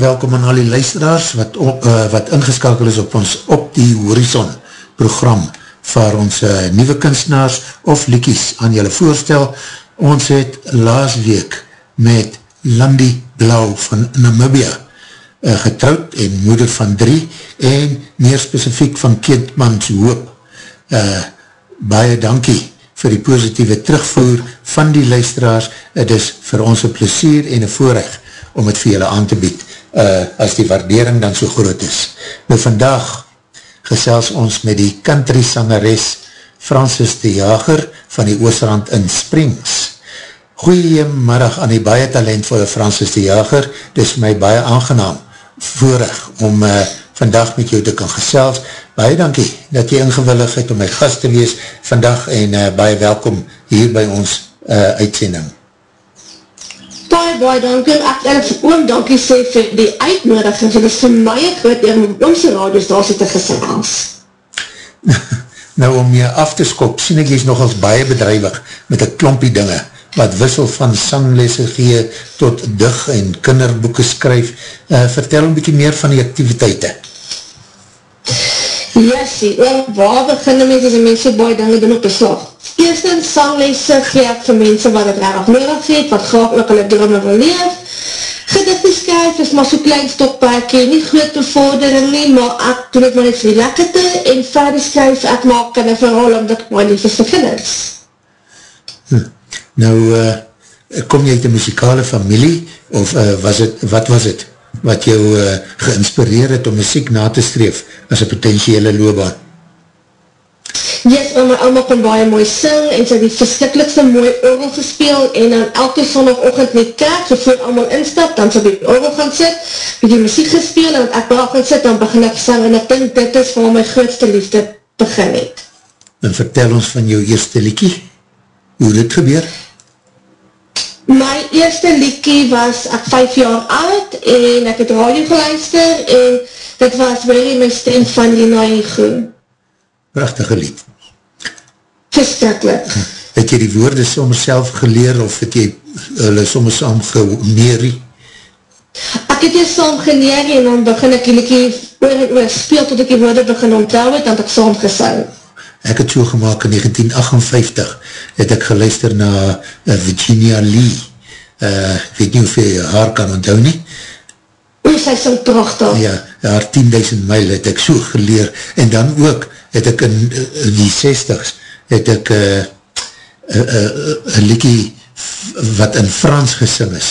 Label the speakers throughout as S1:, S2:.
S1: welkom aan al die luisteraars wat, op, uh, wat ingeskakel is op ons Op die Horizon program waar ons uh, nieuwe kunstenaars of liekies aan julle voorstel. Ons het laas week met Landi Blau van Namibia uh, getrouwd en moeder van drie en meer specifiek van Kindmans Hoop. Uh, baie dankie vir die positieve terugvoer van die luisteraars. Het is vir ons een plesier en een voorrecht om het vir julle aan te bied, uh, as die waardering dan so groot is. Nou vandag gesels ons met die country sangeres Francis de Jager van die Oostrand in Springs. Goeiemiddag aan die baie talentvolle Francis de Jager, dit is my baie aangenaam voorig om uh, vandag met jou te kan gesels. Baie dankie dat jy ingewillig het om my gast te wees vandag en uh, baie welkom hier by ons uh, uitsending
S2: baie, baie dankie, ek wil oom dankie sê vir die uitnodiging, vir die vir my groot eer om onze radiostasie te gesels.
S1: nou, om jy af te skop, sien ek jy is nogals baie bedrijwig met een klompie dinge, wat wissel van sanglese gee tot dig en kinderboeken skryf. Uh, vertel een bykie meer van die activiteite.
S2: Yes, waar beginnen mense as die mense baie dinge doen op die slag? Eerstens, sanglese gee ek vir mense wat het raar nodig het, wat graag ook hulle drome wil leef. Gedichte skryf is maar so klein stokperkie, nie groot bevordering nie, maar ek doen het maar net vir die lekkerte, en verder skryf ek maak in een verhaal omdat ek maar lief is vir kinders.
S1: Hm. Nou, uh, kom jy uit die muzikale familie, of uh, was het, wat was het? wat jou uh, geïnspireer het om muziek na te streef as een potentiële loopbaan?
S2: Yes, my oma kon baie mooi sing en sy die verskiklikste mooi orgel gespeel en dan elke zondagochtend met kerk, so voor allemaal instap, dan sy die orgel gaan sit, met die muziek gespeel en ek wel gaan sit, dan begin ek sing en ek denk dit is waar my grootste liefde begin het.
S1: En vertel ons van jou eerste liekie, hoe dit gebeur?
S2: My eerste liekie was ek 5 jaar oud en ek het radio geluister en dit was Willie my stem van die naai groen.
S1: Prachtige lied.
S2: Verskrikkelijk.
S1: Het jy die woorde soms self geleer of het jy hulle soms saam geneerie?
S2: Ek het jy saam geneerie en dan begin ek liekie oor en oor speel tot ek die woorde begin onthou het, het ek saam gesing.
S1: Ek het so gemaakt in 1958, het ek geluister na uh, Virginia Lee. Uh, ek weet nie hoeveel jy haar kan onthou nie.
S2: O, sy is so prachtig.
S1: Ja, haar 10.000 mijl het ek so geleer. En dan ook het ek in, in die 60s, het ek een uh, uh, uh, liekie wat in Frans gesing is,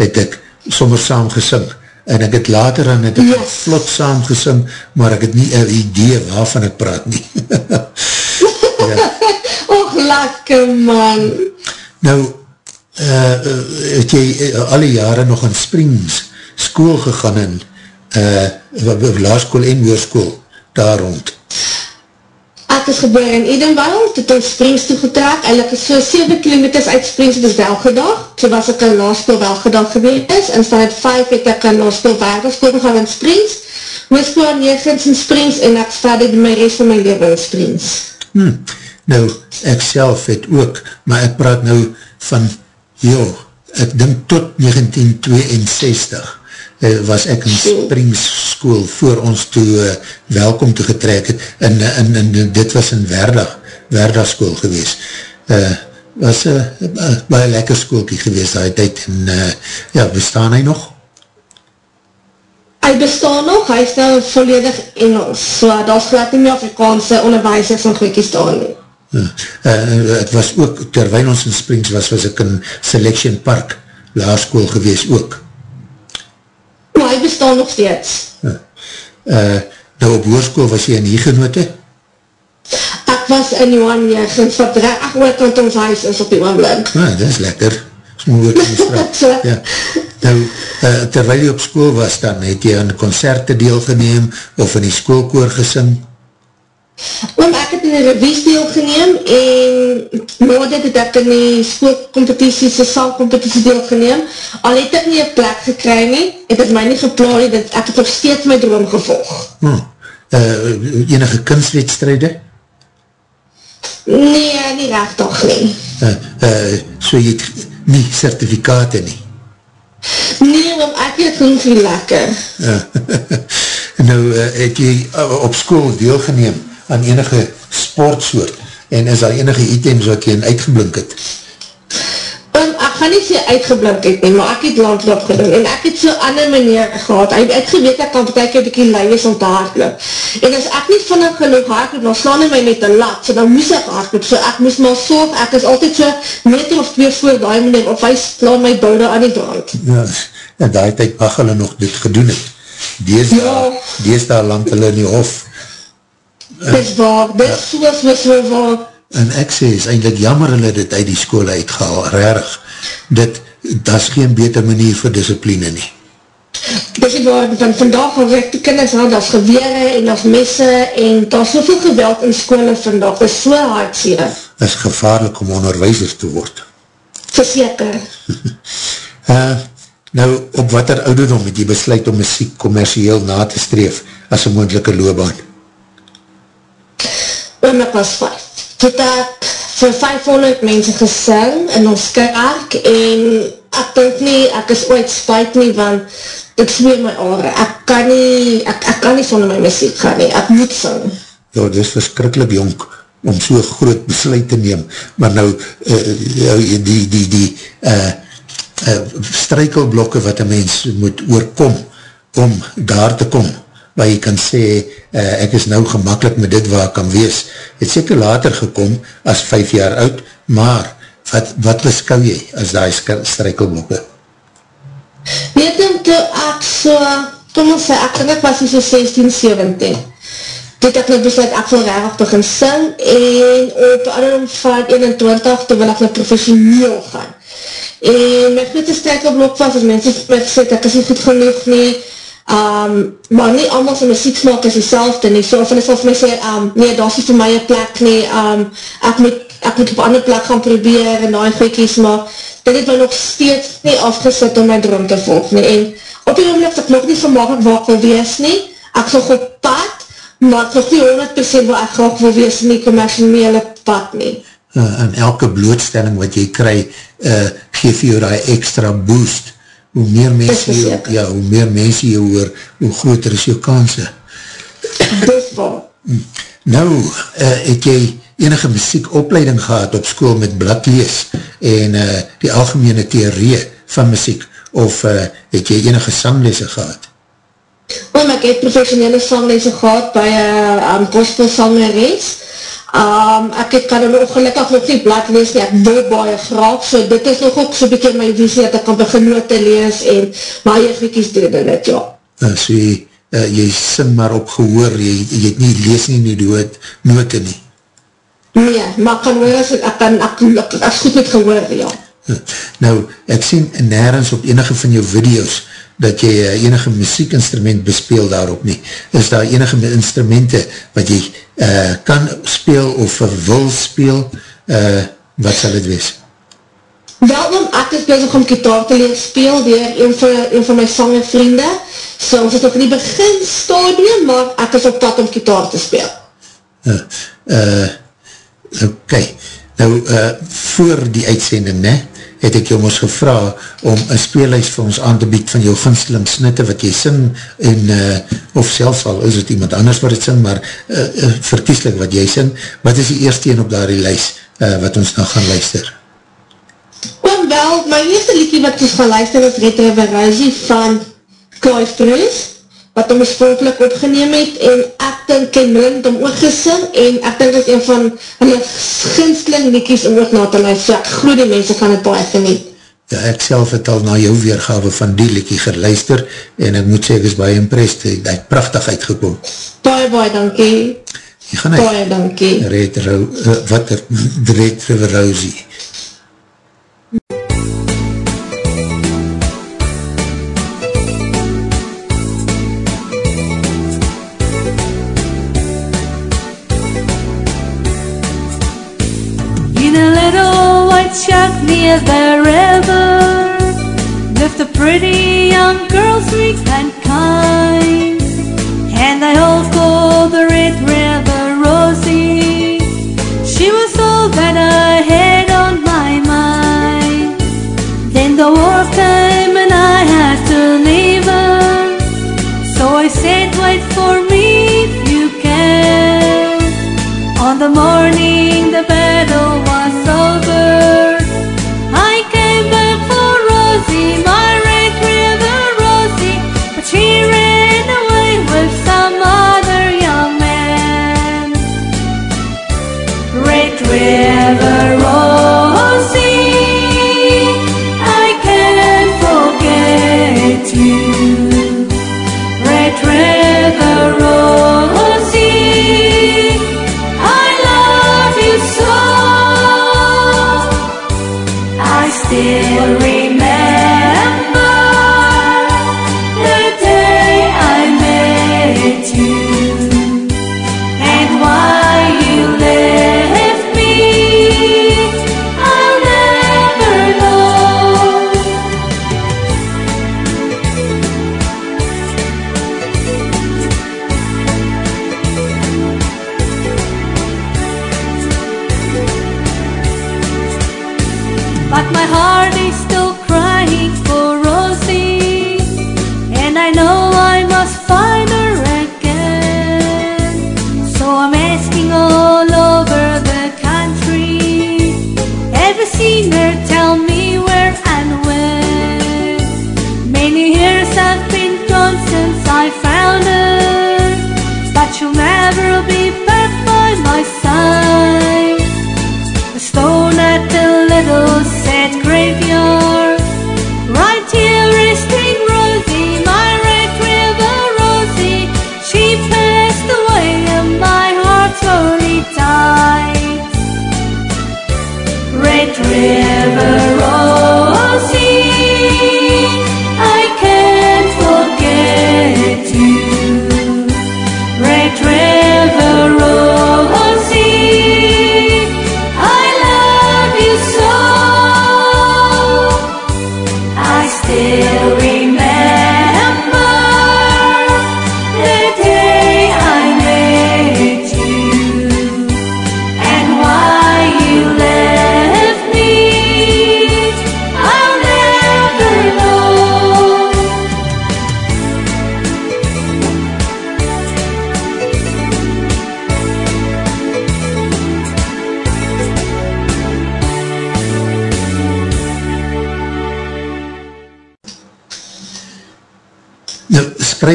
S1: het ek sommer saam gesing en ek het later aan het ek yes. vlot saam gesing, maar ek het nie een idee waarvan ek praat nie.
S2: ja. Och, lekker man.
S1: Nou, uh, het jy uh, alle jare nog in Springs school gegaan in uh, laarskool en woorskool daar rond?
S2: Ek is geboor in Edenwald, het ons Springs toegetrek, en ek is so 7 kilometers uit Springs, het is welgedag, so was ek in laarschool welgedag gewees, en vanuit 5 het ek in laarschool werkelschool gegaan in Springs, aan 9 in Springs, en ek verder my rest van my leven in Springs.
S1: Hmm, nou, ek self het ook, maar ek praat nou van, joh, ek dink tot 1962, uh, was ek in Springs school voor ons toe uh, welkom te getrek het en, en, en dit was in Werdag, Werdag school gewees. Uh, was een uh, uh, baie lekker schoolkie gewees die tijd en uh, ja, bestaan hy nog?
S2: Hy bestaan nog, hy is nou volledig Engels, so daar is glad nie meer Afrikaanse onderwijsers en goeikies staan nie.
S1: Uh, uh, het was ook, terwijl ons in Springs was, was ek in Selection Park laarschool gewees ook
S2: bestaan nog steeds.
S1: Uh, nou op hoerskoel was jy in die genote?
S2: Ek was in Johan Jegens, wat recht oor want ons huis is op die oomlik.
S1: Ah, dat is lekker. ja. Nou, uh, terwijl jy op school was dan, het jy aan concerte deelgeneem of in die schoolkoor gesing?
S2: Want ek het in die revies deel geneem en dit het ek in die schoolcompetities, die saalcompetities deel geneem. Al het ek nie een plek gekry nie, het het my nie geplaan nie, dat ek het nog steeds my droom gevolg.
S1: Hmm. Uh, enige kunstwedstrijde?
S2: Nee, nie rechtig nie.
S1: Uh, uh, so jy het nie certificate nie?
S2: Nee, want ek het genoeg nie lekker.
S1: nou, uh, het jy uh, op school deelgeneem aan enige sportsoort en is daar enige items wat jy in uitgeblink het?
S2: Um, ek gaan nie sê uitgeblink het nie, maar ek het landloop gedoen en ek het so ander manier gehad. Ek het geweet ek kan betek een bykie leis om te hardloop. En as ek nie vinnig genoeg hardloop, dan slaan hy my met een lat, so dan moes ek hardloop. So ek moes maar sorg, ek is altyd so meter of twee voor die meneer, of hy slaan my boude aan die brand.
S1: Ja, en die tijd mag hulle nog dit gedoen het. Dees ja. daar, dees daar land hulle in die hof.
S2: Dit is waar, dit is so, so, so waar.
S1: En ek sê, is eindelijk jammer hulle dit uit die school uitgehaal, rarig. Dit, dat is geen beter manier vir discipline nie.
S2: Dit is waar, van vandag die kinders aan, dat is gewere en dat is messe en dat is soveel geweld in school vandag, dat is so hard sê.
S1: Dat is gevaarlik om onderwijzer te word.
S2: Verzeker.
S1: uh, nou, op wat er ouderdom het jy besluit om muziek commercieel na te streef as een moendelike loopbaan?
S2: Oom, ek was vijf. Het ek vir 500 mense gesing in ons kerk en ek dink nie, ek is ooit spuit nie, want ek zweer my oren, ek kan nie, ek, ek kan nie sonder my muziek gaan nie, ek moet sing.
S1: Ja, dit is verskrikkelijk jonk om so groot besluit te neem, maar nou uh, die, die, die, die uh, uh, strykelblokke wat een mens moet oorkom om daar te kom, waar jy kan sê, uh, ek is nou gemakkelijk met dit waar ek kan wees. Het seker later gekom as vijf jaar oud, maar wat, wat beskou jy as die strijkelblokke?
S2: Weet jy, toe ek so, kom ons sê, ek denk was so 16, 17, toe ek nou besluit, ek wil rarig begin sing, en op adem van 21, toe wil ek nou professioneel gaan. En my grote strijkelblok was, as mense my gesê, ek is nie goed genoeg nie, Um, maar nie allemaal sy muziek smaak is die selfde nie, so of hulle sal vir my sê, um, nee, daar is nie vir my een plek nie, um, ek, moet, ek moet op ander plek gaan probeer en die gekies, maar dit het my nog steeds nie afgesit om my droom te volg nie, en op die oomlik is ek nog nie vermakelijk waar ek wil wees nie, ek sal op pad, maar ek nog nie 100% waar ek graag wil wees nie, commerciële pad nie.
S1: Uh, en elke blootstelling wat jy kry, uh, geef jy die extra boost, hoe meer mense jou, ja, hoe meer mense jou hoor, hoe groter is jou kanse. nou, uh, het jy enige muziekopleiding gehad op school met bladlees en uh, die algemene theorie van muziek, of uh, het jy enige sanglese gehad?
S2: Oom, ek het professionele sanglese gehad by uh, um, gospel sangeres, Um, ek het kan nog gelukkig nog nie blad lees nie, ek wil baie graag, so dit is nog ook so'n beetje my visie, dat ek kan begin te lees en my eervikies doen in het, ja.
S1: Uh, so jy, uh, jy sing maar op gehoor, jy, jy het nie lees nie, nie dood, note nie.
S2: Nee, maar kan hoor as ek, ek kan, ek, ek, ek is goed met gehoor, ja.
S1: Nou, ek sien nergens op enige van jou video's, dat jy uh, enige muziekinstrument bespeel daarop nie. Is daar enige instrumente wat jy uh, kan speel of wil speel, uh, wat sal het wees?
S2: Wel, dan ek is bezig om gitaar te leer speel door een van, een van my sange vriende. So, ons is nog nie begin stadium, maar ek is op pad om gitaar te speel.
S1: Uh, uh, ok, nou, uh, voor die uitsending, ne, het ek jou ons gevra om een speelhuis vir ons aan te bied van jou ginsteling snitte wat jy sing en uh, of selfs al is het iemand anders wat het sing, maar uh, uh, verkieslik wat jy sing, wat is die eerste een op daar die lys uh, wat ons nou gaan luister?
S2: Oom wel, my eerste liedje wat ons gaan luister is Red River Rosie van Clive Bruce wat hom oorspronkelijk opgeneem het en ek dink Ken Blind hom ook gesing en ek dink dat een van hulle ginsteling liekies om ook na te luister. Ek glo die mense gaan het baie geniet.
S1: Ja, ek self het al na jou weergave van die liekie geluister en ek moet sê, ek is baie impressed, hy het prachtig uitgekom.
S2: Baie, baie dankie. Baie dankie.
S1: Red, uh, wat er, Red River Rosie.
S3: Shack near the river Lived a pretty young girl, sweet and kind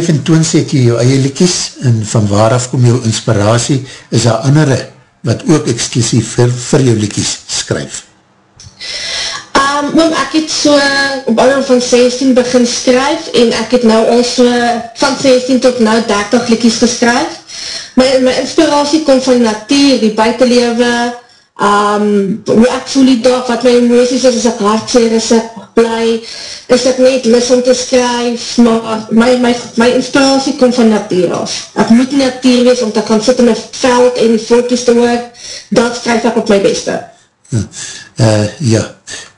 S1: skryf en toon sê jy jou eie liekies en van waaraf kom jou inspiratie, is daar andere wat ook exclusief vir, vir jou liekies skryf?
S2: Um, oom, ek het so op ouder van 16 begin skryf en ek het nou al so van 16 tot nou 30 liedjes geskryf. My, my inspiratie kom van natuur, die buitenlewe, um, hoe ek voel die dag, wat my emoties is, is ek hartseer, is ek blij, is ek net lus om te skryf, maar my, my, my inspiratie kom van natuur af. Ek moet natuur wees om te kan sit in my veld en die foto's te hoor, dat skryf ek op my beste.
S1: Uh, ja,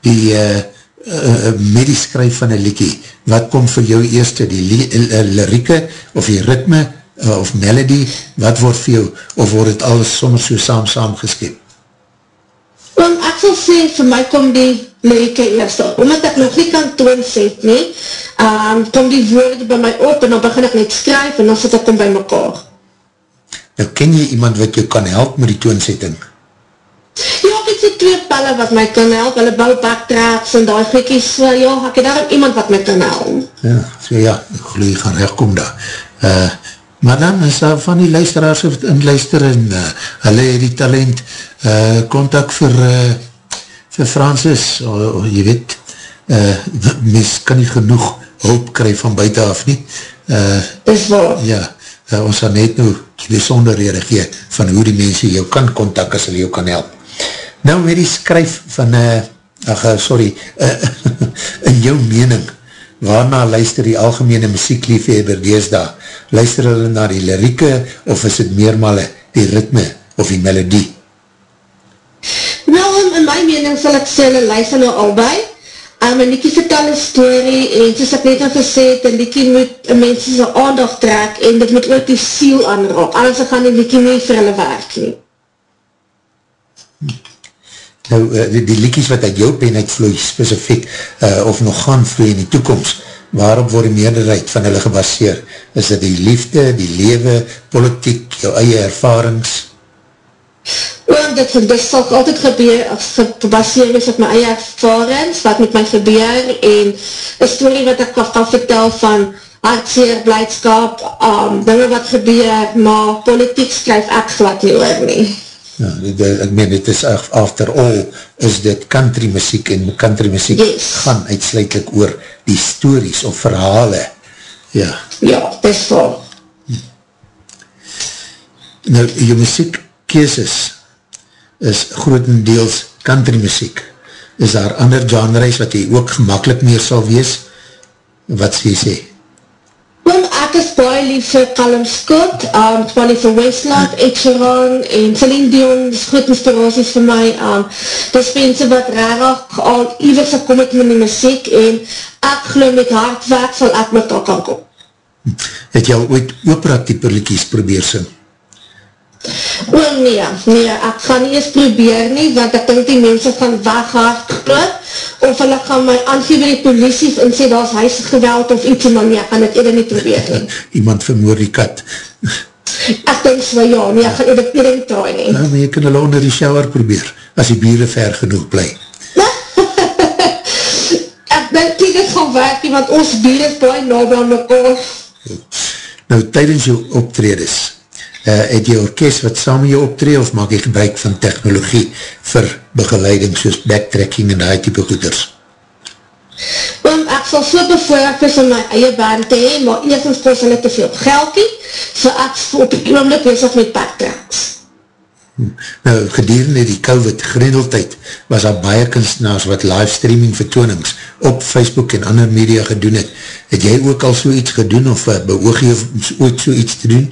S1: die uh, uh, met die skryf van een liekie, wat kom vir jou eerste, die li uh, lirieke of die ritme uh, of melody, wat word vir jou, of word het alles soms so saam saam geskep?
S2: Want ek sal sê, vir my kom die lirieke eerste, omdat ek nog nie kan toonset nie, um, kom die woorde by my op en dan begin ek net skryf en dan sit ek om by mekaar.
S1: Nou ken jy iemand wat jou kan help met die toonsetting?
S2: Ja, ek het so twee pelle wat my kan help, hulle bou backtracks en die gekkies, so ja, ek het daar ook iemand wat my kan help.
S1: Ja, so ja, ek geloof jy gaan rechtkom daar. Uh, maar dan is daar van die luisteraars wat inluister en uh, hulle het die talent uh, contact vir uh, vir Francis, uh, jy weet, uh, mens kan nie genoeg hulp kry van buiten af nie. Uh,
S2: Is waar.
S1: ja, uh, ons gaan net nou die besonderhede gee van hoe die mense jou kan contact as hulle jou kan help. Nou met die skryf van, uh, ach, uh, sorry, uh, in jou mening, waarna luister die algemene muziekliefhebber deesda? Luister hulle na die lirieke of is het meermale die ritme of die melodie?
S2: Nou, in, my mening sal ek sê, hulle luister nou albei. Um, een liekie vertel een story en soos ek net al gesê het, een liekie moet mense sy aandacht trek en dit moet ook die siel aanraak. Anders gaan die liekie nie vir hulle werk nie.
S1: Nou, uh, die, die liekies wat uit jou pen uitvloei, specifiek, uh, of nog gaan vloei in die toekomst, waarop word die meerderheid van hulle gebaseer? Is dit die liefde, die lewe, politiek, jou eie ervarings?
S2: Want dit, dit sal altyd gebeur, gebaseer is op my eie ervarings, wat met my gebeur, en een story wat ek kan vertel van hartseer, blijdskap, um, dinge wat gebeur, maar politiek skryf ek glad nie oor nie.
S1: Ja, dit, ek meen, dit is after all, is dit country muziek en country muziek yes. gaan uitsluitlik oor die stories of verhale. Ja,
S2: ja dit is vol.
S1: Nou, jou muziek keeses is grotendeels country muziek. Is daar ander genres wat jy ook gemakkelijk meer sal wees? Wat sê jy sê?
S2: Is baie lief vir Callum Scott, um, baie vir Westland, Ed Sheeran en Celine Dion, dis goed inspiraties vir my. Um, dis mense wat rarig al iwis gekom het met die muziek en ek geloof met hard werk sal ek met dat kan kom.
S1: Het jy al ooit opera type liedjes probeer sing?
S2: O nee, nee, ek gaan nie eens probeer nie, want ek denk die mense van weghaard klop, of hulle gaan my aangeef by die politie en sê daar is huisgeweld of iets, maar nee, ek gaan het eerder nie probeer nie.
S1: Iemand vermoor die kat.
S2: Ek denk so, ja, nee, ek gaan eerder nie traai nie.
S1: Ja, maar jy kan hulle onder die shower probeer, as die bieren ver genoeg bly.
S2: ek denk nie dit gaan werk nie, want ons bieren is baie nabel aan mekaar.
S1: Nou, tydens jou optredes, het jy orkest wat saam jou optree of maak jy gebruik van technologie vir begeleiding soos backtracking en die type goeders?
S2: Um, ek sal so bevoorrecht wees om my eie band te heen, maar eerstens kost hulle te veel geldie, so ek op die oomlik bezig met backtracks.
S1: Hm. Nou, gedurende die COVID-grendeltijd was daar baie kunstenaars wat livestreaming vertoonings op Facebook en ander media gedoen het. Het jy ook al so iets gedoen of uh, beoog jy ooit so iets te doen?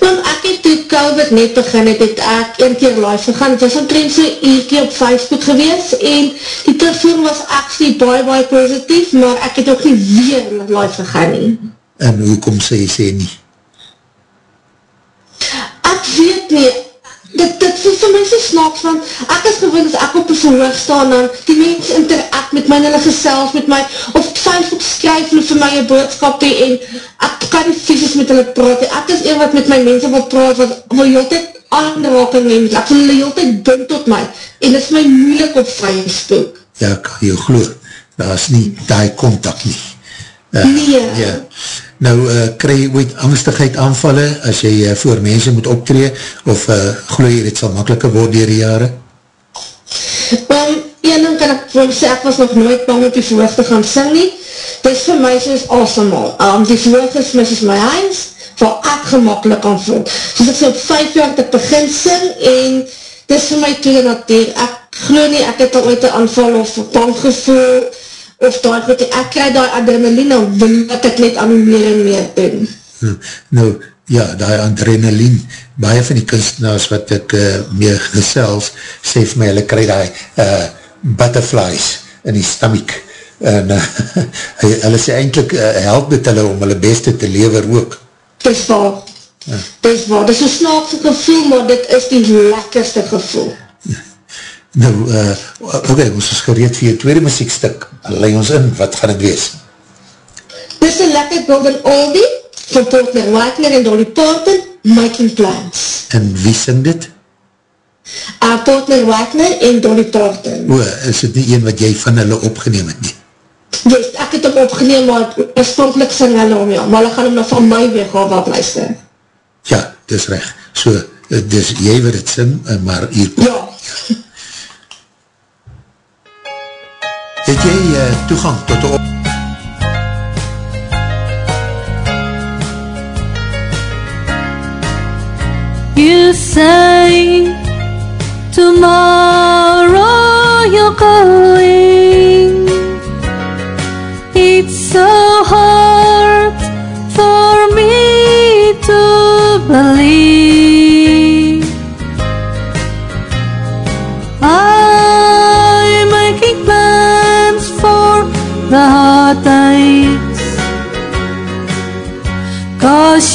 S2: Want ek het toe COVID net begin het, het ek een keer live gegaan, het was omtrent so een keer op Facebook gewees, en die terugvoering was actually baie, baie positief, maar ek het ook nie weer live gegaan nie.
S1: En hoekom sê jy sê nie?
S2: Ek weet nie, dit, dit is vir my so snaaks, want ek is gewoon as ek op een verhoog staan, dan die mens interact met my, hulle gesels met my, of Facebook skryf hulle vir my een boodskap hee, en ek kan nie fysisk met hulle praat, ek is een wat met my mense wil praat, wat wil jy altyd aanraking neem, ek wil hulle jy altyd bind tot my, en dit is my moeilik op Facebook.
S1: Ja, kan jy geloof, daar is nie die contact nie.
S2: Uh, nee.
S1: Ja. Nou, uh, kry jy ooit angstigheid aanvallen as jy uh, voor mense moet optree of uh, glo jy dit sal makkeliker word dier die jare?
S2: Um, een ding kan ek vir sê, ek was nog nooit bang op die verhoog te gaan sing nie. Dit is vir my soos awesome al. Um, die verhoog is mis is my huis, waar ek gemakkelijk kan voel. Dus ek so op vijf jaar te begin sing en dit is vir my tweede natuur. Ek glo nie, ek het al ooit een aanval of bang gevoel of daar wat ek krijg die adrenaline wil wat ek net aan meer en meer doen.
S1: Hm, nou, ja, die adrenaline, baie van die kunstenaars wat ek uh, mee gesels, sê vir my, hulle krijg die uh, butterflies in die stomach, en uh, hulle sê eindelijk uh, help dit hulle om hulle beste te lever ook.
S2: Dis waar, ja. dis waar, dis een snaakse gevoel, maar dit is die lekkerste gevoel.
S1: Nou, uh, oké, okay, ons is gereed vir jou tweede muziekstuk. Leid ons in, wat gaan het wees?
S2: Dit is een lekker golden oldie van Portner Wagner en Dolly Parton, Making Plans.
S1: En wie sing dit?
S2: Uh, Portner Wagner en Dolly Parton.
S1: O, is dit nie een wat jy van hulle opgeneem het nie?
S2: Yes, ek het hem opgeneem, maar oorspronkelijk sing hulle om jou, maar hulle gaan hem nog van my weer gaan wat luister.
S1: Ja, dis recht. So, eh, dis jy wat het sing, eh, maar hier...
S2: Ja.
S1: Jy uh, toegang tot op...
S3: You say tomorrow you're going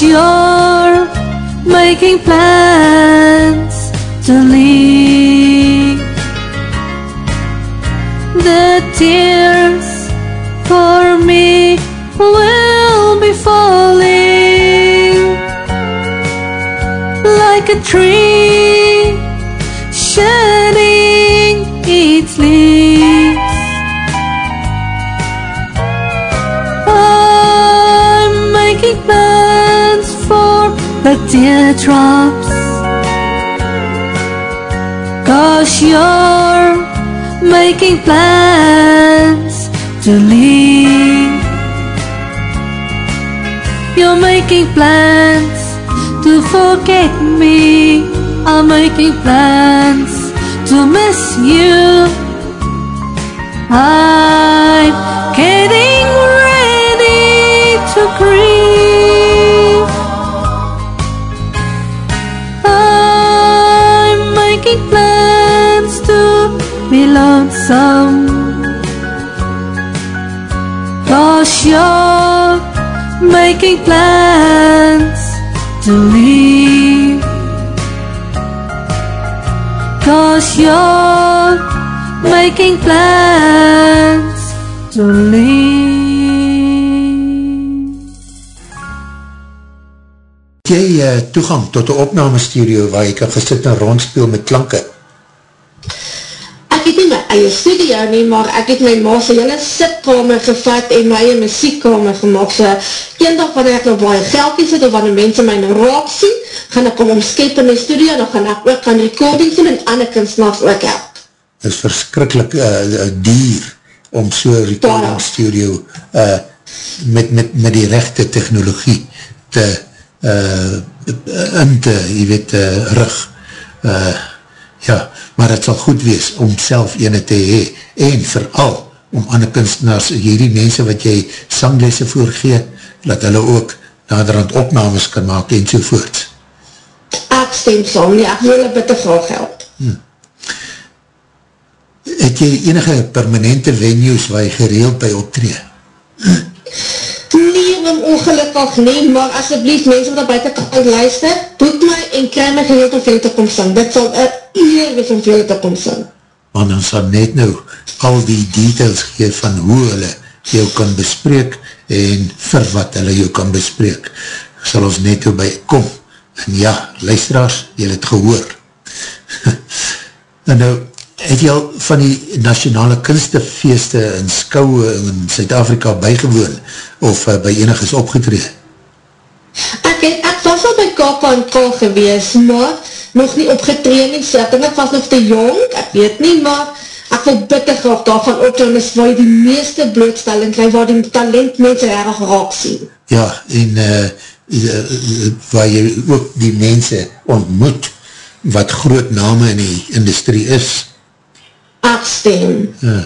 S3: You're making plans to leave. The tears for me will be falling Like a tree. Teardrops. Cause you're making plans to leave. You're making plans to forget me. I'm making plans to miss you. I'm getting ready to grieve. Lonesome. Cause you're making plans to leave. Cause you're making plans to leave.
S1: Jy uh, toegang tot die opname studio waar jy kan gesit en rondspeel met klanke?
S2: Ek het nie my eie studio nie, maar ek het my maas een hele sitkamer gevat en my eie muziekkamer gemaakt. So, een dag wanneer ek nou baie geldkie sit of wanneer mense my nou raak sien, gaan ek om omskep in die studio, dan gaan ek ook kan recording doen en ander kunstenaars ook help.
S1: Het is verskrikkelijk uh, dier om so recording studio uh, met, met, met die rechte technologie te uh, in te, jy weet, uh, rug. Uh, ja, maar het sal goed wees om self ene te hee, en vooral om ander kunstenaars, hierdie mense wat jy sanglese voorgee, dat hulle ook naderhand opnames kan maak en sovoorts.
S2: Ek stem saam, nie, ek wil hulle bitte graag help. Hmm.
S1: Het jy enige permanente venues waar jy gereeld by optree?
S2: Nee, om ongelukkig nie, maar asjeblief mense wat buiten kan luister, en kry my gereeld om veel te kom sing. Dit sal een eer wees om veel te kom sing.
S1: Want ons sal net nou al die details geef van hoe hulle jou kan bespreek en vir wat hulle jou kan bespreek. Sal ons net nou by kom. En ja, luisteraars, jy het gehoor. en nou, het jy al van die nationale kunstefeeste en skouwe in Zuid-Afrika bygewoon of uh, by eniges opgetreed?
S2: Ek, het, was al by Kapa en K gewees, maar nog nie opgetreed nie, so ek, ek was nog te jong, ek weet nie, maar ek wil bitter graag daarvan optreed, waar jy die meeste blootstelling krijg, waar die talent mense erg raak sien.
S1: Ja, en uh, waar jy ook die mense ontmoet, wat groot name in die industrie is,
S2: Aksteen. Ja.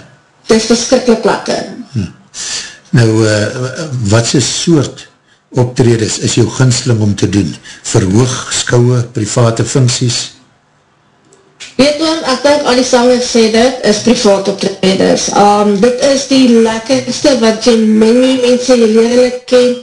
S2: Dit is verskrikkelijk lekker. Hm.
S1: Nou, uh, wat is soort optredes is jou ginsling om te doen? Verhoog, skouwe, private funksies?
S2: Weet oom, ek denk al die sangers sê dit, is private optredes. Um, dit is die lekkerste wat jy mengie mense jy leerlik ken,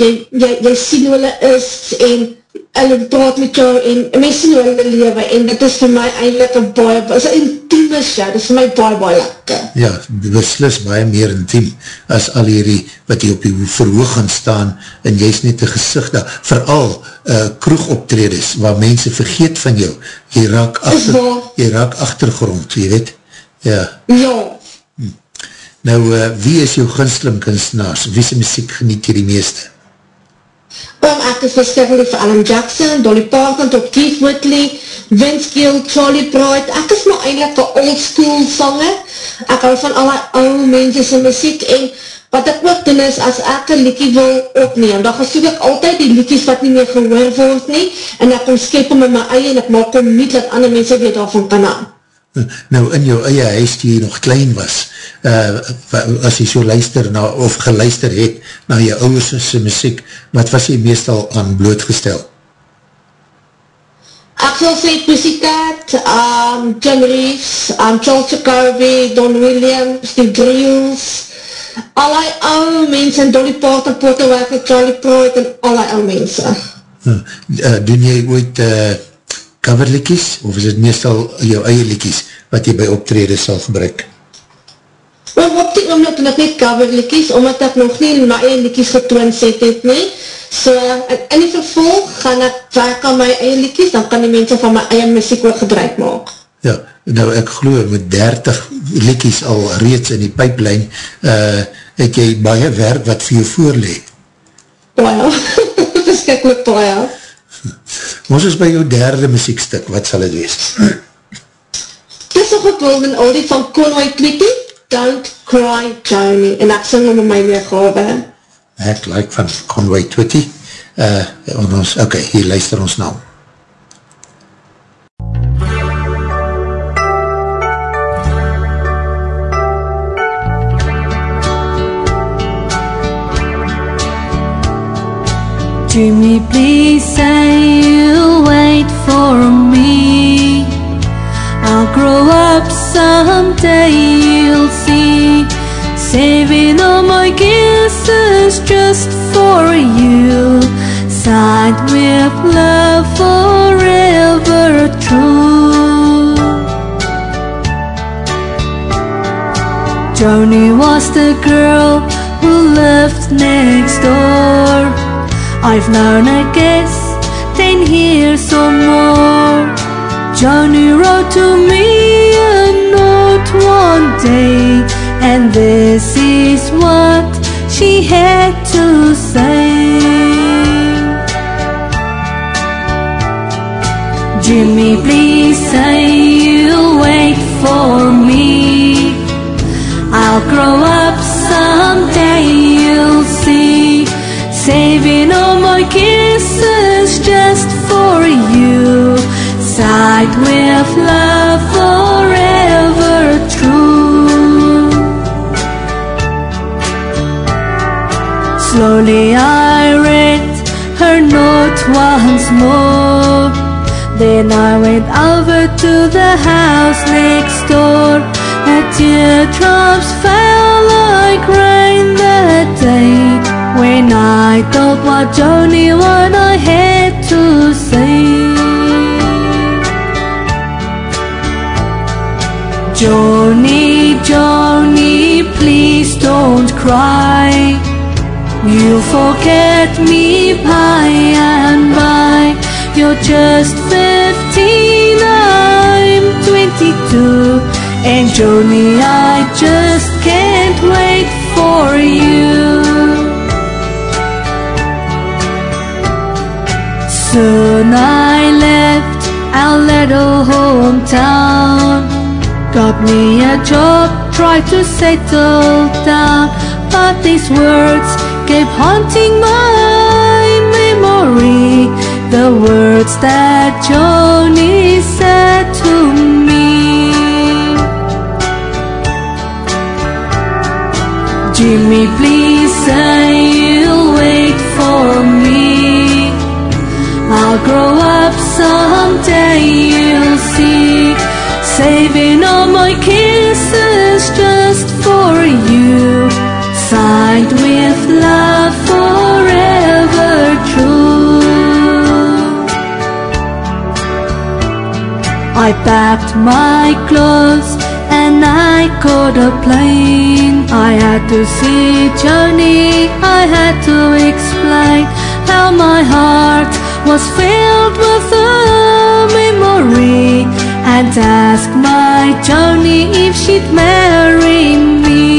S2: jy, jy, jy sien hoe hulle is en hulle praat met jou en my sien hoe hulle lewe en dit is vir my eindelijk een baie, is een intieme show, dit is vir my baie baie lekker.
S1: Ja, beslis baie meer intiem as al hierdie wat jy op die verhoog gaan staan en jy is net een gezicht daar, vooral uh, kroegoptredes waar mense vergeet van jou, jy raak, achter, jy raak achtergrond, jy weet, ja.
S2: Ja.
S1: Hm. Nou, uh, wie is jou ginsling kunstenaars? Wie is muziek geniet jy die meeste?
S2: Um, ek is verskrikkelijk vir Alan Jackson, Dolly Parton, tot Keith Whitley, Vince Gill, Charlie Bright. Ek is maar eindelijk een old school sanger. Ek hou van alle oude mense muziek en wat ek ook doen is, as ek een liekie wil opneem, dan gesoek ek altyd die liekies wat nie meer gehoor word nie, en ek kom skep om in my eie en ek maak om nie dat ander mense weet daarvan kan aan.
S1: Nou, in jou eie huis die jy nog klein was, uh, as jy so luister na, of geluister het na jou ouwerse muziek, wat was jy meestal aan blootgestel?
S2: Ek sal sê Pussycat, um, Jim Reeves, um, Charles Jacoby, Don Williams, die Grills, allei ouwe mense, en Dolly Parton, Porto Wacker, Charlie Pruitt, en allei ouwe mense.
S1: Uh, uh, doen jy ooit uh, coverlikies, of is het meestal jou eie likies, wat jy by optrede sal gebruik?
S2: Maar op die oomlik doen ek net coverlikies, omdat ek nog nie my eie likies getoond set het nie, So, in, die vervolg gaan ek werk aan my eie liedjes, dan kan die mense van my eie muziek ook gebruik maak.
S1: Ja, nou ek geloof met 30 liedjes al reeds in die pijplijn, uh, het jy baie werk wat vir jou voorlee.
S2: Baie, verskikkelijk baie.
S1: Ons is by jou derde muziekstuk, wat sal het wees?
S2: Dis nog ek wil met al die van Conway Twitty, Don't Cry Johnny, en ek sing met my weergave.
S1: Ek like van Conway Twitty. Uh, ons, ok, hier luister ons nou.
S3: Jimmy, please say you'll wait for me. I'll grow up someday, you'll see. Saving all my kisses just for you. Signed with love forever true. Joni was the girl who lived next door. I've known a guess ten years or more. Johnny wrote to me a note one day, and this is what she had to say. Jimmy, please Signed with love forever true. Slowly I read her note once more. Then I went over to the house next door. The teardrops fell like rain that day. When I told what Johnny what I had to say. Johnny, Johnny, please don't cry. You'll forget me by and by. You're just 15, I'm 22. And Johnny, I just can't wait for you. Soon I left our little hometown. Got me a job, tried to settle down. But these words kept haunting my memory. The words that Johnny said to me. Jimmy, please Packed my clothes and I caught a plane. I had to see Johnny, I had to explain how my heart was filled with a memory and ask my Johnny if she'd marry me.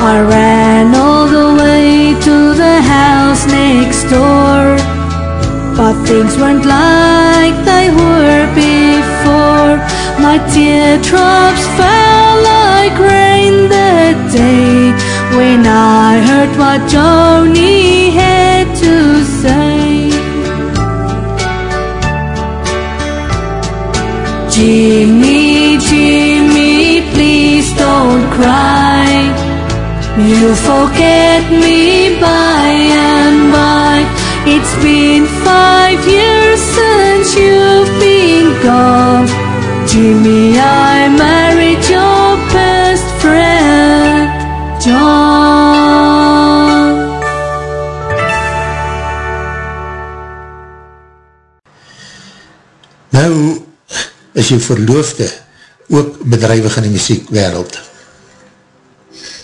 S3: I ran all the way to the house next door, but things weren't like they were before. My teardrops fell like rain that day when I heard what Johnny had to say. Jimmy, Jimmy, please don't cry. You forget me by. It's been five years since you've been gone. Jimmy, I married your best friend, John.
S1: Nou is jou verloofde ook bedrijwig in die muziekwereld.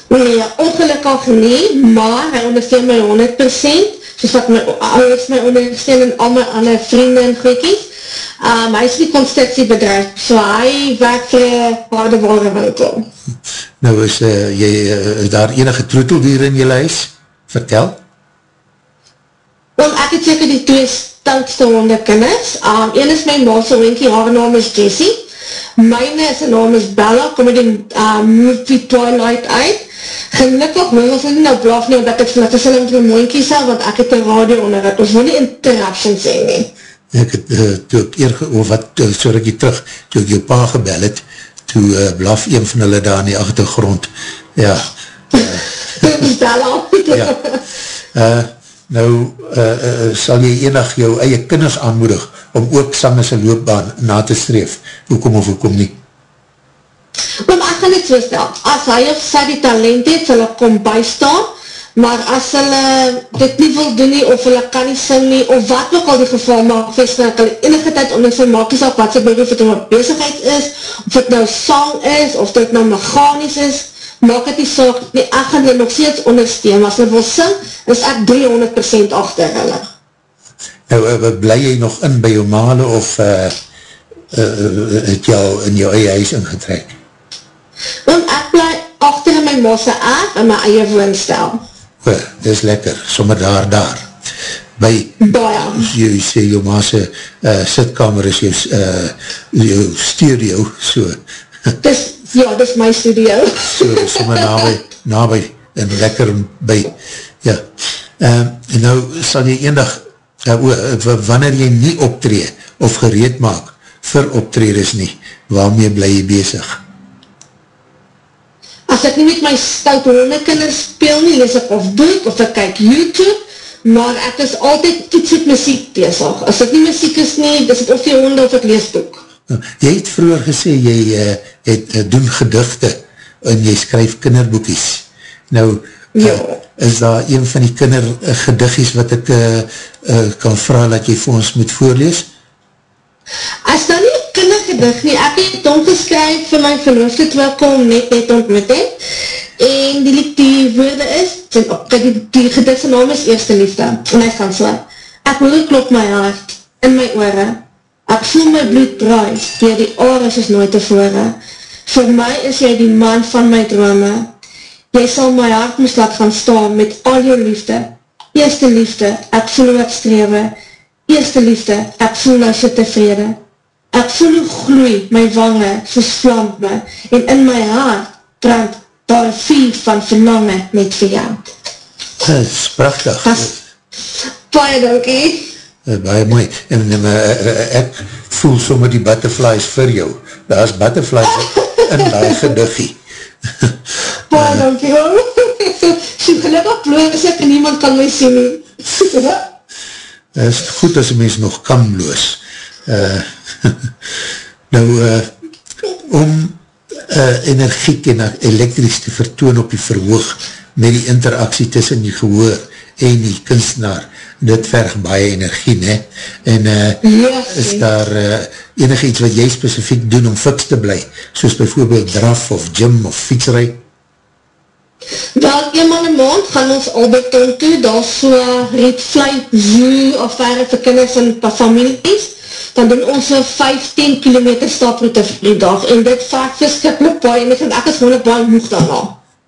S2: Nee, ongelukkig nie, maar hy ondersteun my 100%, soos wat my ouders my ondersteun en al my ander vrienden en goeikies. Um, hy is die constructiebedrijf, so hy werk vir een harde ware winkel.
S1: Nou is, uh, jy, uh, is daar enige troeteldier in jy huis? Vertel.
S2: Want ek het seker die twee stoutste honde kinders. Um, een is my maase winkie, haar naam is Jessie. Myne is naam is Bella, kom met die um, movie Twilight uit. Gelukkig moet ons nie nou blaf nie, omdat ek vir sy in die moinkie sal, want ek het een radio onder het. Ons wil nie interruption sê nie.
S1: Ek het, uh, toe ek eer, of wat, uh, so ek terug, toe ek jou pa gebel het, toe uh, blaf een van hulle daar in die achtergrond. Ja.
S2: Uh,
S1: ja. Uh, nou, uh, uh, sal jy enig jou eie kinders aanmoedig om ook sang as een loopbaan na te streef? Hoekom of hoekom nie?
S2: Want ek gaan het so stel, as hy of sy die talent het, sal ek kom bystaan, maar as hulle dit nie wil doen nie, of hulle kan nie sing nie, of wat ook al die geval maak, vestig ek hulle enige tijd onder sy maak is ook wat sy beroep, het nou bezigheid is, of het nou sang is, of het nou mechanisch is, maak het die saak, nie, ek gaan hulle nog steeds ondersteun, as hulle wil sing, is ek 300% achter hulle.
S1: Nou, uh, bly jy nog in by jou male, of uh, uh, het jou in jou eie huis ingetrek?
S2: Ek bly achter in my mosse aard in my eie woonstel.
S1: O, dit is lekker, sommer daar, daar. By,
S2: Baie.
S1: jy sê jou maase uh, sitkamer is jou, uh, jou studio, so.
S2: Dis, ja, dis my studio.
S1: so, sommer nabij, nabij, en lekker by, ja. Uh, en nou sal jy eendag, uh, o, wanneer jy nie optree, of gereed maak, vir optredes nie, waarmee bly jy bezig?
S2: As ek nie met my stout hondekinders speel nie, lees ek of boek, of ek kyk YouTube, maar ek is altyd iets met muziek bezig. As ek nie muziek is nie, dis ek of die honde of ek lees boek.
S1: Nou, jy het vroeger gesê, jy uh, het uh, doen gedigte, en jy skryf kinderboekies. Nou, uh, ja. is daar een van die kindergedigties wat ek uh, uh, kan vraag dat jy vir ons moet voorlees?
S2: As daar nie kindergedig nie, ek het omgeskryf vir my verloofde terwijl net net ontmoet het, en die, die woorde is, die, die gedigse naam is Eerste Liefde, en hy gaan so, ek hoor klop my hart, in my oore, ek voel my bloed draai, dier die oore soos nooit tevore, vir my is jy die man van my drome, jy sal my hart moest laat gaan staan, met al jou liefde, Eerste Liefde, ek voel wat strewe, Eerste Liefde, ek voel nou so tevrede, Ek voel hoe gloei my wange, soos vlamp me, en in my hart brand daar vier van verlange net vir jou.
S1: Dat is prachtig.
S2: Das, baie dankie.
S1: Uh, baie mooi. En uh, ek voel sommer die butterflies vir jou. Daar is butterflies in die gediggie.
S2: baie dankie, hoor. So gelukkig bloos ek en niemand kan my sien.
S1: Het is goed as die mens nog kamloos. Uh, nou, uh, om uh, energiek en elektrisch te vertoon op die verhoog met die interaksie tussen die gehoor en die kunstenaar, dit verg baie energie, ne? En uh, yes, is daar uh, enige iets wat jy specifiek doen om fiks te bly, soos bijvoorbeeld draf of gym of fietsrij?
S2: Wel, eenmaal een maand gaan ons Alberton toe, daar so red fly zoo of verre vir kinders en families, dan doen ons so 15 km staproute vir die dag, en dit vaak verskrikkelijk baie, en ek vind ek is gewoon baie moeg daarna.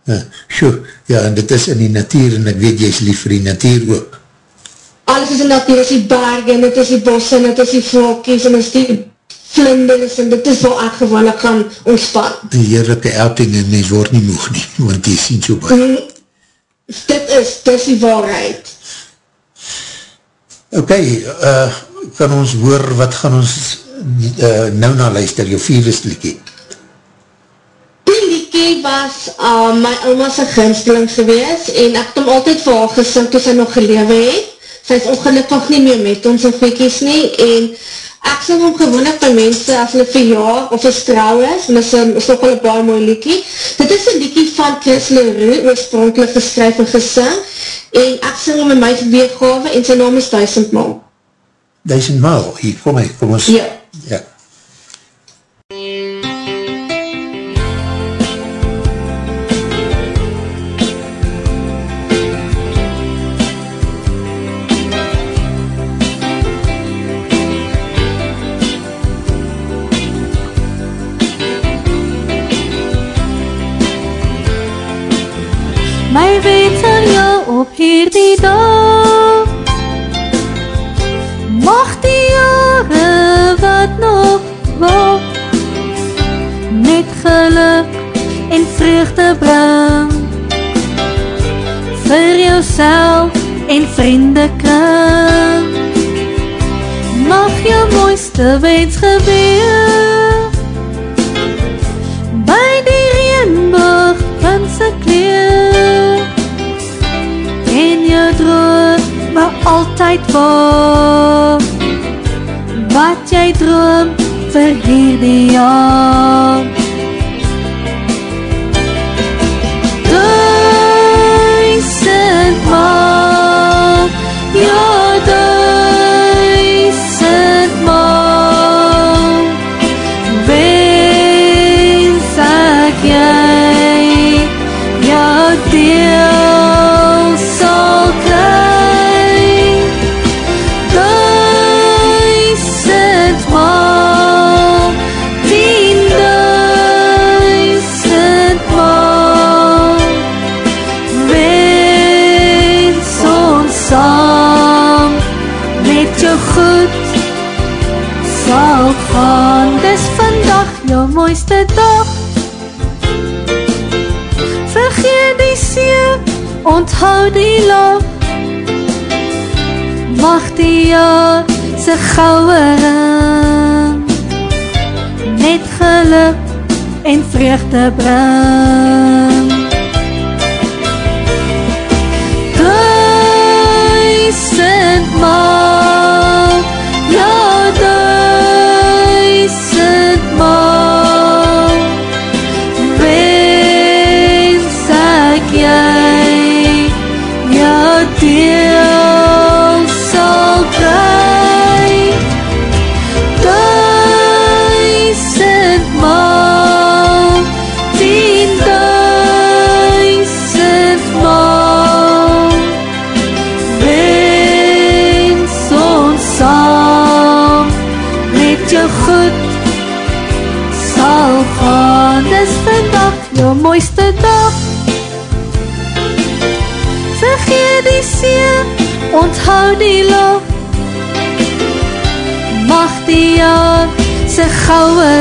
S1: Ja, sure, ja, en dit is in die natuur, en ek weet jy is lief vir die natuur ook.
S2: Alles is in natuur, is die berge, en dit is die bosse, en dit is die volkies, en dit is die vlinders, en dit is waar ek gewoon ek gaan ontspan.
S1: Die heerlijke outing, en mens word nie moeg nie, want jy sien so baie. Mm,
S2: dit is, dit is die waarheid.
S1: Oké, okay, uh, kan ons hoor, wat gaan ons uh, nou na luister, jou vierdes liekie?
S2: Die liekie was uh, my oma's ginsteling gewees, en ek het hom altyd vir haar gesing, toe sy nog gelewe het. Sy is ongelukkig nie meer met ons of wekies nie, en ek sing hom gewoon by mense, as hulle verjaar of is trouw is, en is, is nog wel een baie mooi liekie. Dit is een liekie van Chris Leroux, oorspronkelijk geskryf en gesing, en ek sing hom in my weergave, en sy naam is Duisendmal
S1: duizend maal. Hier, kom my, kom ons.
S2: Ja.
S1: Ja.
S3: Onthou die lach Mag die jaar sy gouwe ring Net geluk en vreugde bring. Duisend maal, sy gouwe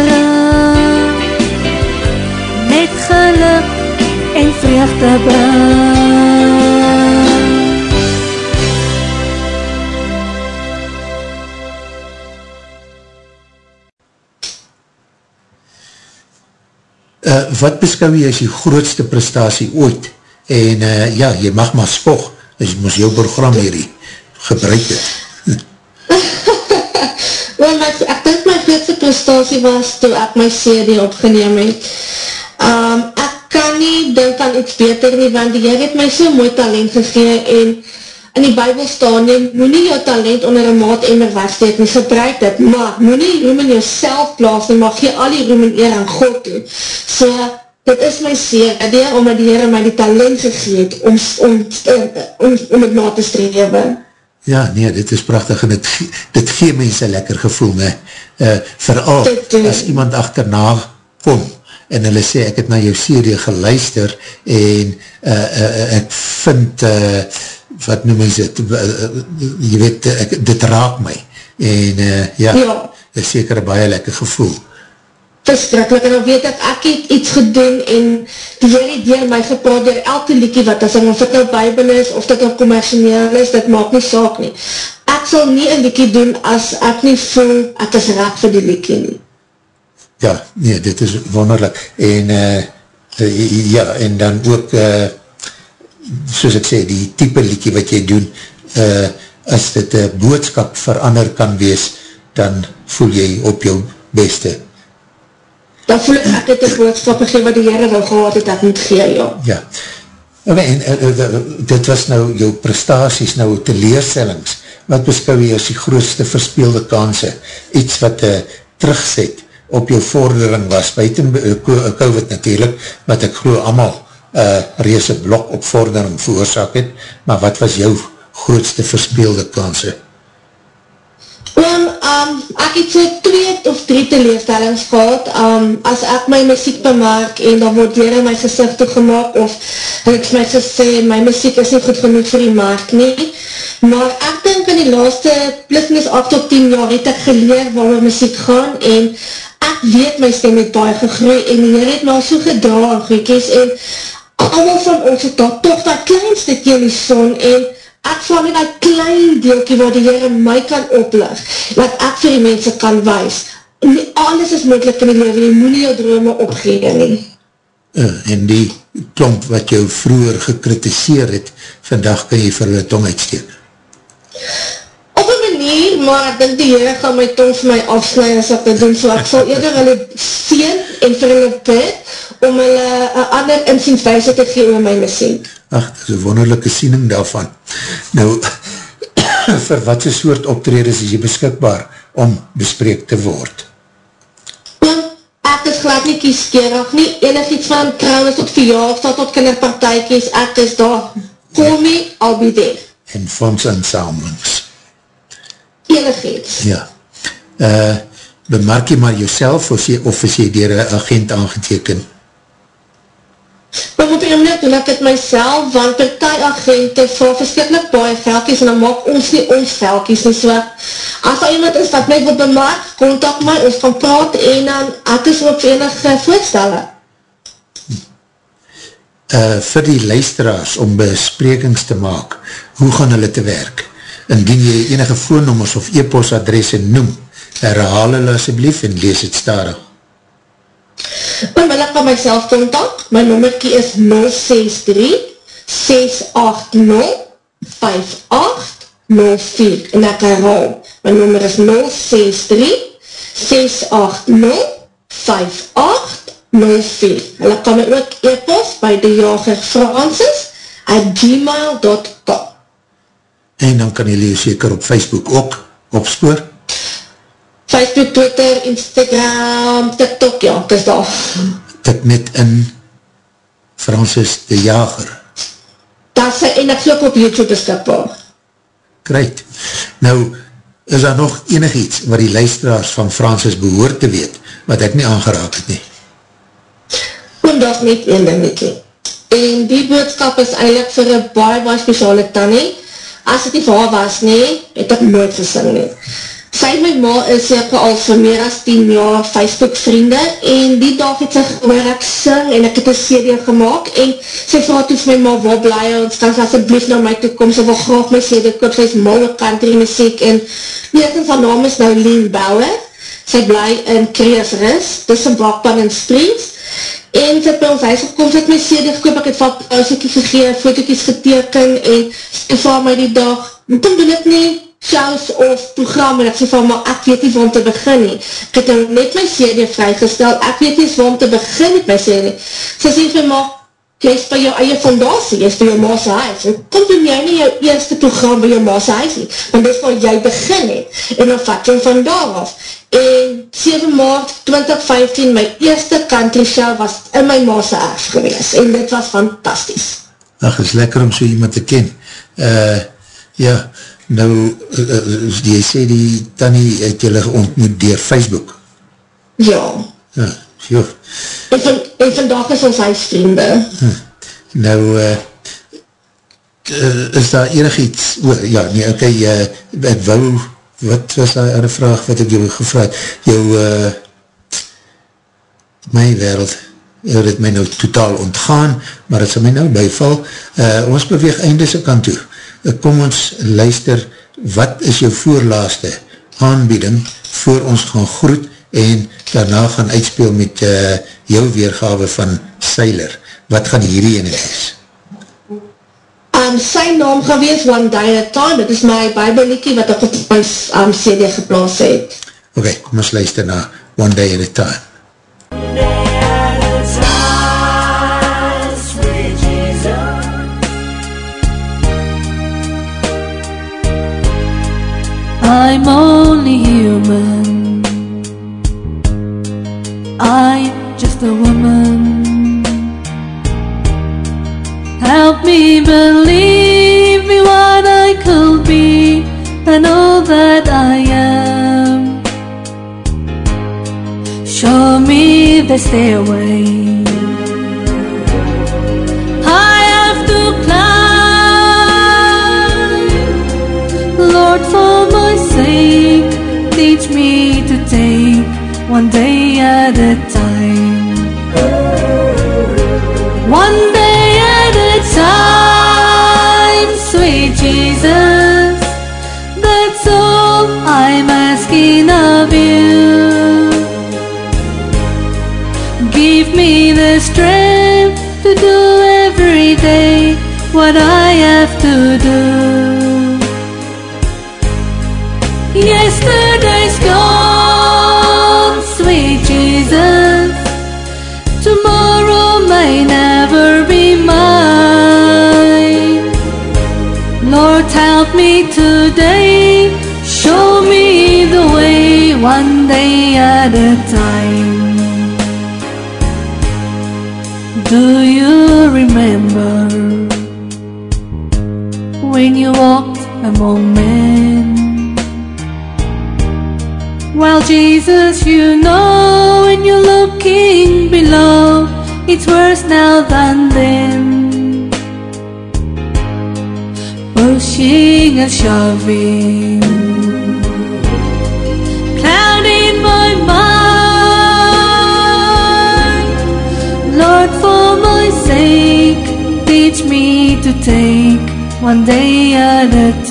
S3: Met geluk en vreugde bring
S1: uh, wat beskou jy as die grootste prestatie ooit? En uh, ja, jy mag maar spog, jy moes jou program hierdie gebruik het.
S2: well, my, ek denk my grootste prestatie was toe ek my CD opgeneem het. Um, ek kan nie denk aan iets beter nie, want die Heer het my so mooi talent gegeen en in die Bijbel staan, jy moet nie jou talent onder een maat emmer wegsteek nie, gebruik dit, maar moet nie roem in jouself plaas nie, maar gee al die roem en eer aan God toe. So, dit is my seer, die, omdat die Heer my die talent gegeet om, om, om, om het na te strewe.
S1: Ja, nee, dit is prachtig en dit, dit gee mense lekker gevoel, ne? Uh, vooral dit, uh, as iemand achterna kom, en hulle sê, ek het na jou serie geluister, en uh, uh, ek vind uh, wat noem ons het, jy weet, ek, dit raak my, en uh, ja, ja, is seker een baie lekker gevoel.
S2: Verskrikkelijk, en dan weet ek, ek het iets gedoen, en die hele deel my gepraat, door elke liekie wat is, en of dit nou bybel is, of dit nou commercieel is, dit maak nie saak nie. Ek sal nie een liekie doen, as ek nie voel, ek is raak vir die liekie nie.
S1: Ja, nee, dit is wonderlik, en uh, ja, en dan ook, uh, soos ek sê, die type liedje wat jy doen, uh, as dit een boodskap verander kan wees, dan voel jy op jou beste.
S2: Dan voel ek ek het een boodskap gegeen wat die Heere wil gehad het, dat moet gee, ja.
S1: Ja. En, uh, uh, dit was nou jou prestaties, nou teleerstellings, wat beskou jy as die grootste verspeelde kanse, iets wat uh, terugzet op jou vordering was, buiten uh, COVID natuurlijk, wat ek geloof allemaal uh, reese blok op vordering veroorzaak het, maar wat was jou grootste verspeelde kanse?
S2: Um, um, ek het so twee of drie teleurstellings gehad, um, as ek my muziek bemaak en dan word hier in my gezicht toegemaak, of ek my gesê, my muziek is nie goed genoeg vir die maak nie, maar ek denk in die laaste plus mis 8 tot 10 jaar het ek geleer waar my muziek gaan, en ek weet my stem het baie gegroei, en hier het my so gedra en goeikies, en allemaal van ons het dat toch dat kleinste keer die son en ek sal nie die klein deelkie waar die Heere my kan oplig, wat ek vir die mense kan wees. Nie alles is moeilijk in die leven, jy moet nie jou drome opgeen nie.
S1: Uh, en die klomp wat jou vroeger gekritiseer het, vandag kan jy vir hulle tong uitsteek.
S2: Manier, maar ek dink die Heere gaan my tong vir my afsnui as ek dit doen, so ek sal eerder hulle sien en vir hulle bid, om hulle een ander inzienswijze te gee oor my muziek.
S1: Ach, dit is een wonderlijke siening daarvan. Nou, vir wat so soort optreders is jy beskikbaar om bespreek te word?
S2: Ja, ek is glad nie kieskerig nie, enig iets van trouwens tot verjaardag, tot kinderpartijkies, ek is daar, call me, I'll be there.
S1: En fondsinsamlings?
S2: Enig iets.
S1: Ja. Uh, bemerk jy maar jouself of, jy, of is jy dier een agent aangetekend?
S2: Maar op een manier doen ek het myself, want partijagente vir verskrikkelijk baie velkies en dan maak ons nie ons velkies nie so. As daar iemand is wat my wil bemaak, contact my, ons kan praat en dan ek is op enige voorstellen.
S1: Uh, vir die luisteraars om besprekings te maak, hoe gaan hulle te werk? Indien jy enige voornommers of e-postadresse noem, herhaal hulle asjeblief en lees het starig.
S2: Dan wil ek van myself kontak. My nummerkie is 063-680-5804 en ek herhaal. My nummer is 063-680-5804 Hulle kan my ook e-post by die jager Francis at gmail.com
S1: En dan kan jy seker op Facebook ook opspoor?
S2: Facebook, Twitter, Instagram, TikTok, ja, het is daar.
S1: Tik net in Francis de Jager.
S2: Dat is en ek ook op YouTube beskipbaar.
S1: Kruid. Nou, is daar nog enig iets wat die luisteraars van Francis behoor te weet, wat ek nie aangeraak het nie?
S2: Kom dat net een ding nie. En die boodskap is eindelijk vir een baie, baie speciale tannie. As het nie haar was nie, het ek nooit gesing nie. Sy my ma is ek al vir meer as 10 jaar Facebook vriende en die dag het sy gehoor ek sing en ek het een CD gemaakt en sy vraag toe vir my ma wat blij ons? Kan sy asjeblief na my toekom, sy wil graag my CD koop, sy is mal op country muziek en meesten van naam is nou Lean Bauer, sy blij in Kreesris, tussen Bakpan en Springs en sy het by ons huis gekom, sy het my CD gekoop, ek het vat pauzekie gegeer, fotokies geteken en sy vraag my die dag, kom doen ek nie shows of program en ek sê van, maar ek weet nie waarom te begin nie. Ek het nou net my CD vrygestel, ek weet nie waarom te begin met my CD. Sy sê vir my, jy is by jou eie fondatie, jy is by jou maas huis. En kom doen jy nie jou eerste program by jou maas huis nie, want dit is waar jy begin het. En dan vat jy van daar af. En 7 maart 2015, my eerste country show was in my maas huis gewees. En dit was fantastisch.
S1: Ach, is lekker om so iemand te ken. Uh, ja, Nou, uh, jy sê die Tanny het julle ontmoet dier Facebook.
S2: Ja.
S1: Ja, joh.
S2: En, van, en vandag is ons huisvriende. Hm.
S1: Nou, uh, uh, is daar enig iets, oh, ja, oké, okay, uh, ek wou, wat was daar een vraag wat ek jou gevraag, jou, uh, my wereld, jou het my nou totaal ontgaan, maar het sal my nou bijval, uh, ons beweeg eindese kant toe. Eh, kom ons luister, wat is jou voorlaaste aanbieding voor ons gaan groet en daarna gaan uitspeel met uh, jou weergawe van Seiler. Wat gaan hierdie ene wees?
S2: Um, sy naam gaan wees One Day at a Time, dit is my bybeliekie wat ek op my um, CD geplaas het.
S1: Ok, kom ons luister na One Day at a Time.
S3: I'm me the stairway. I have to climb, Lord, for my sake, teach me to take one day at a time. Day what I have to do. Yesterday's gone, sweet Jesus. Tomorrow may never be mine. Lord, help me today. Show me the way one day at a time. Do men? Well, Jesus, you know when you're looking below, it's worse now than then. Pushing and shoving, clouding my mind. Lord, for my sake, teach me to take one day at a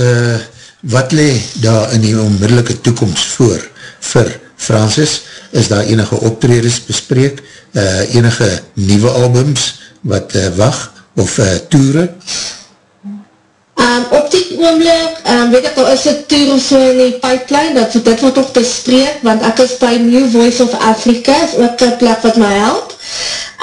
S1: uh, wat le daar in die onmiddellike toekomst voor vir Francis? Is daar enige optreders bespreek? Uh, enige nieuwe albums wat uh, wacht? Of uh, toere?
S2: Um, op die oomlik, um, weet ek al, is het toer of so in die pipeline, dat dit wordt ook bespreek, want ek is by New Voice of Africa, is ook een plek wat my help.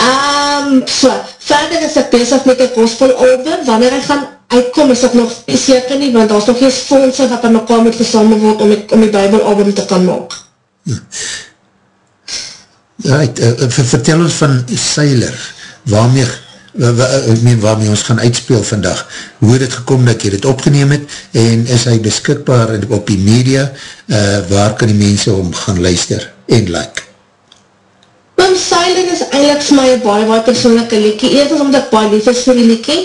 S2: Um, so, verder is ek bezig met die gospel album, wanneer ek gaan uitkom, is ek nog nie seker nie, want daar is nog geen fondse wat aan mekaar moet gesamen word om, die- om die Bible album te kan maak.
S1: Right, uh, vertel ons van Seiler, waarmee, wa, wa, ek meen waarmee ons gaan uitspeel vandag, hoe het het gekom dat jy dit opgeneem het, en is hy beskikbaar op die media, uh, waar kan die mense om gaan luister en like?
S2: Want Silent is eindelijk vir my een baie, baie persoonlijke liekie. Eerst omdat ek baie lief is vir die liekie.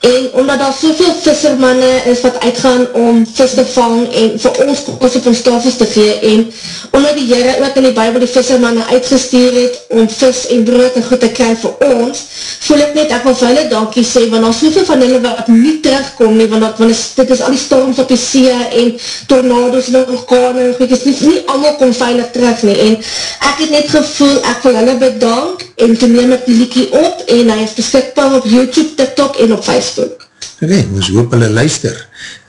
S2: En omdat daar soveel vissermanne is wat uitgaan om vis te vang en vir ons kos op ons tafels te gee. En omdat die Heere ook in die Bijbel die vissermanne uitgestuur het om vis en brood en goed te kry vir ons, voel ek net ek wil vir hulle dankie sê, want daar soveel van hulle wat nie terugkom nie, want, dat, want is, dit is al die storms op die see en tornado's en orkane en goed, nie, nie allemaal kom veilig terug nie. En ek het net gevoel, ek wil hulle bedank en toe neem ek die liekie op en hy is beskikbaar op YouTube, TikTok en op Facebook.
S1: Ok, ons hoop hulle luister.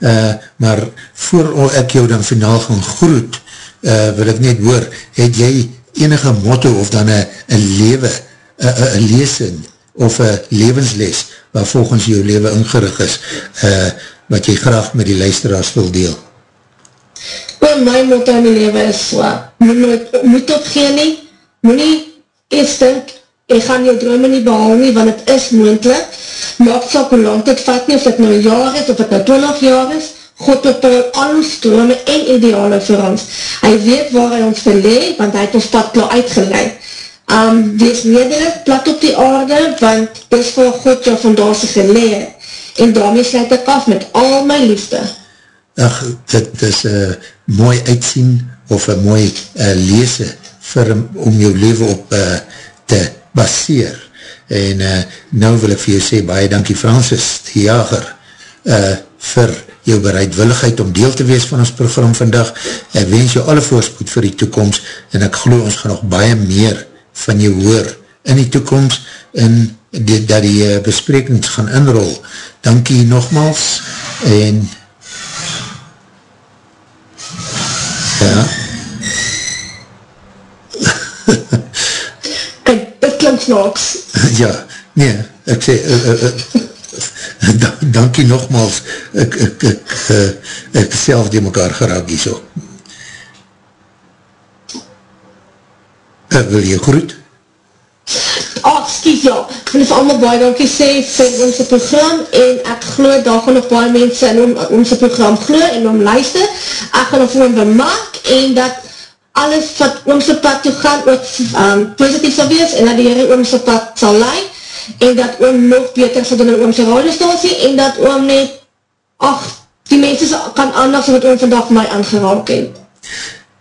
S1: Uh, maar voor ek jou dan finaal gaan groet, uh, wil ek net hoor, het jy enige motto of dan een lewe, een leesing of een levensles waar volgens jou leven ingerig is, uh, wat jy graag met die luisteraars wil deel?
S2: Maar my motto in die leven is so, moet moet opgeen nie, moet nie eerst dink, ek gaan jou drome nie behal nie, want het is moendlik, maak sal hoe lang dit vat nie, of dit nou een jaar is, of dit nou 20 jaar is, God bepaal al ons drome en ideale vir ons. Hy weet waar hy ons verlee, want hy het ons pad klaar uitgeleid. Um, wees nederig, plat op die aarde, want dis vir God jou vandaag geleid. En daarmee sluit ek af met al my liefde.
S1: Ach, dit is uh, mooi uitsien of een mooi uh, lese vir, om jou leven op uh, te baseer. En uh, nou wil ek vir jou sê, baie dankie Francis, die jager, uh, vir jou bereidwilligheid om deel te wees van ons program vandag. Ek wens jou alle voorspoed vir die toekomst en ek geloof ons gaan nog baie meer van jou hoor in die toekomst en die, dat die uh, besprekings gaan inrol. Dankie nogmaals en ja
S2: snaaks.
S1: ja, nee, ek sê uh, uh, uh, da, dankie nogmaals ek, ek, ek, uh, ek self die mekaar geraak hier so. Uh, wil jy groet?
S2: Ah, excuse ja, en is allemaal baie dankie sê vir ons program en ek glo daar gaan nog baie mense in om, ons program glo en om luister. Ek gaan nog vir hom bemaak en dat alles wat ons pad toe gaan ook um, positief sal wees en dat die Heere ons pad sal lei en dat oom nog beter sal doen in oomse radiostasie en dat oom net ach, die mense kan anders wat oom vandag my aangeraak het.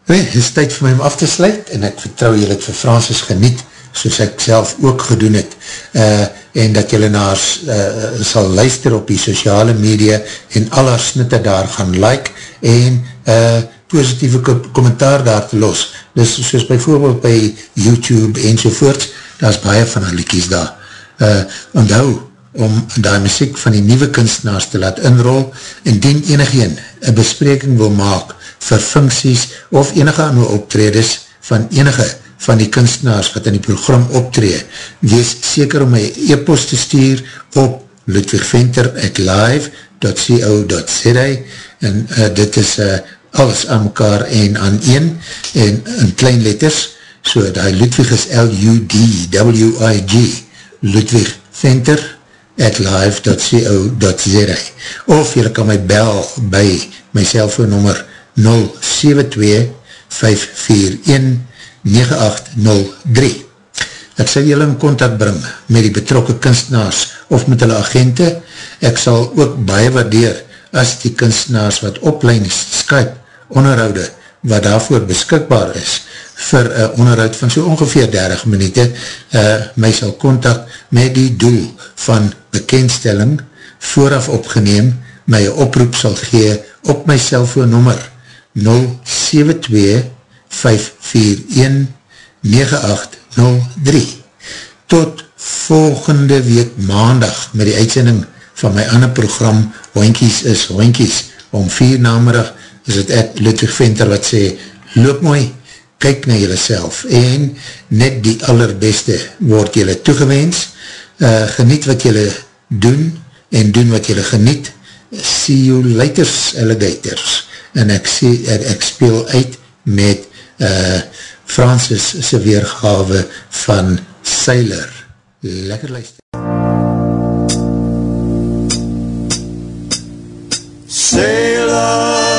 S1: Nee, het is tyd vir my om af te sluit en ek vertrouw jy het vir Francis geniet soos ek self ook gedoen het, uh, en dat jylle na uh, sal luister op die sociale media en al haar snitte daar gaan like en uh, positieve kommentaar daar te los. Dus soos bijvoorbeeld by YouTube en sovoorts, daar is baie van haar liekies daar. Uh, onthou om daar muziek van die nieuwe kunstenaars te laat inrol, indien enigeen een bespreking wil maak vir funksies of enige ander optredes van enige van die kunstenaars wat in die program optree, wees seker om my e-post te stuur op ludwigventer at live.co.za en uh, dit is uh, alles aan mekaar en aan een en in klein letters, so die Ludwig is L-U-D-W-I-G Ludwig Venter at live.co.za of jy kan my bel by my cellfoonnummer 072 541 9803. Ek sal julle in contact bring met die betrokke kunstenaars of met hulle agente. Ek sal ook baie waardeer as die kunstenaars wat oplein Skype onderhoude wat daarvoor beskikbaar is vir een onderhoud van so ongeveer 30 minuten uh, my sal contact met die doel van bekendstelling vooraf opgeneem my oproep sal gee op my cellfoonnummer 072 Tot volgende week maandag met die uitsending van my ander program Hoinkies is Hoinkies. Om vier namerig is het ek Ludwig Venter wat sê, loop mooi, kyk na jylle self en net die allerbeste word jylle toegewens. Uh, geniet wat jylle doen en doen wat jylle geniet. See you later, alligators. En ek, sê, ek speel uit met uh, Francis se weergave van Sailor. Lekker luister.
S4: Sailor,